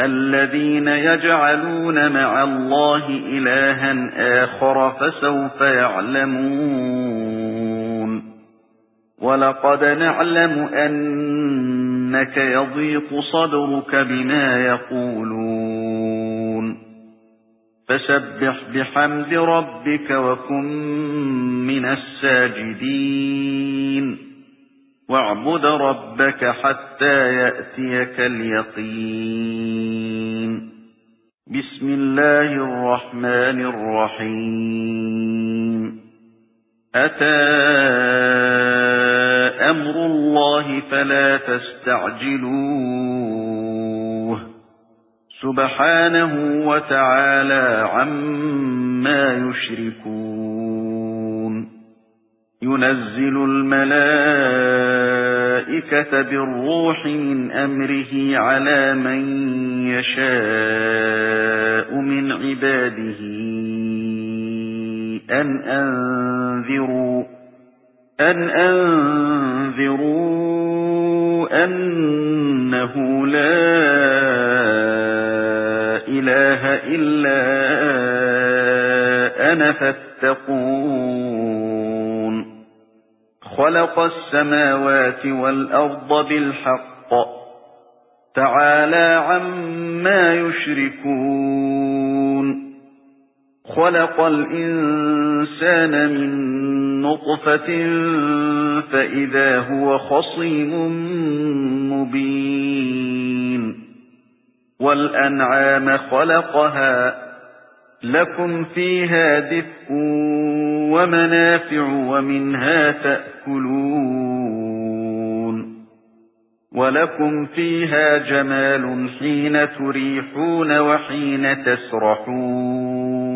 الذين يجعلون مع الله إلها آخر فسوف يعلمون. ولقد نعلم أنك يضيق صدرك بما يقولون. فسبح بحمد ربك وكن من الساجدين. واعبد ربك حتى يأتيك اليقين. بسم الله الرحمن الرحيم. أتى أمر الله فلا تستعجلوه. سبحانه وتعالى عما يشركون. ينزل الملائكة بالروح من أمره على من يشاء من عباده أن أنذروا أن أنذروا أنه لا إله إلا أنا فاتقون خلق السماوات والأرض بالحق. تعالى عما يشركون. خلق الإنسان من نطفة فإذا هو خصيم مبين. والأنعام خلقها لكم فيها دفء ومنافع ومنها تأكلون ولكم فيها جمال حين تريحون وحين تسرحون